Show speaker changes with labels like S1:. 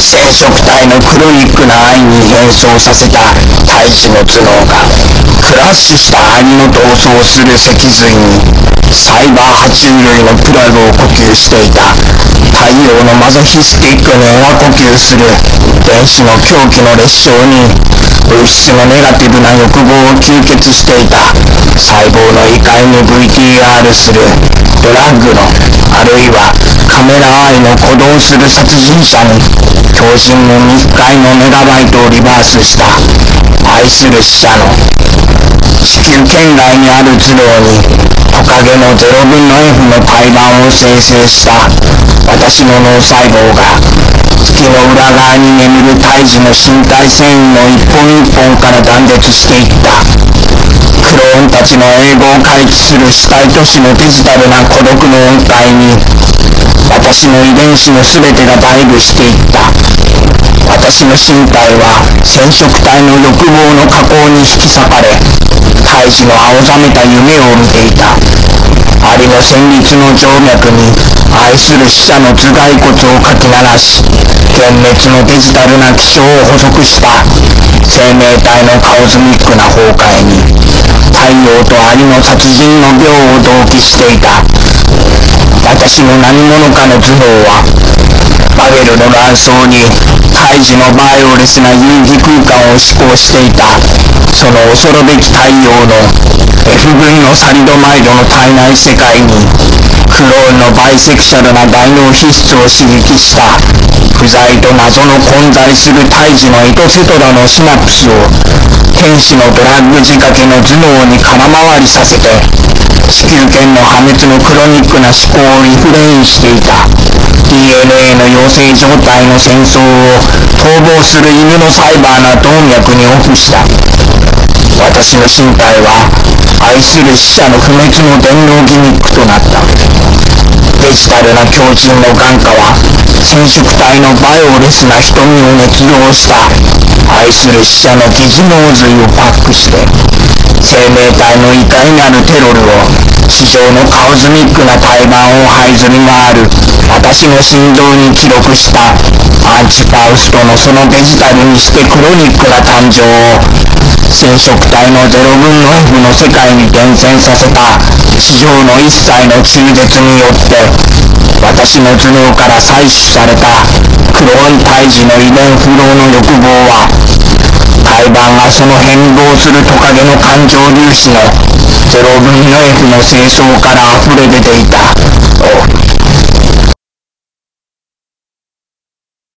S1: 染色体のクロニックな愛に変装させた胎児の頭脳がクラッシュした兄の同窓する脊髄にサイバー爬虫類のプラグを呼吸していた太陽のマゾヒスティックにエ呼吸する電子の狂気の裂傷に物質のネガティブな欲望を吸血していた細胞の異界に VTR するドラッグのある。いはカメラ愛の鼓動する殺人者に強靭の密会のメガバイトをリバースした。愛する死者の地球圏外にある頭脳にトカゲの0分の F の胎盤を生成した私の脳細胞が月の裏側に眠る胎児の身体繊維の一本一本から断絶していった。クローンたちの英語を回帰する死体都市のデジタルな孤独の音階に私の遺伝子の全てがダイブしていった。私の身体は染色体の欲望の加工に引き裂かれ胎児の青ざめた夢を見ていた。アリの旋律の静脈に愛する死者の頭蓋骨をかき鳴らし幻滅のデジタルな気象を捕捉した。生命体のカオズミックな崩壊に太陽とアリの殺人の病を同期していた。私の何者かの頭脳はバゲルの卵巣に胎児のバイオレスな有機空間を思考していたその恐るべき太陽の F 分のサリドマイドの体内世界にクローンのバイセクシャルな大脳皮質を刺激した不在と謎の混在する胎児のエトセトラのシナプスを天使のドラッグ仕掛けの頭脳に空回りさせて地球圏の破滅のクロニックな思考をリフレインしていた。DNA の陽性状態の戦争を逃亡する犬のサイバーな動脈にオフした。私の身体は愛する死者の不滅の電脳ギミックとなった。デジタルな狂人の眼下は染色体のバイオレスな瞳を捏造した。愛する死者の疑似脳髄をパックして。生命体の異界なるテロルを地上のカオズミックな胎盤を這いずり回る私の心臓に記録したアンチパウストのそのデジタルにしてクロニックな誕生を染色体の0分の F の世界に伝染させた地上の一切の中絶によって私の頭脳から採取されたクローン胎児の遺伝不老の欲望は胎盤がその変貌するトカゲの感情粒子の0分の F の清掃から溢れ出ていた。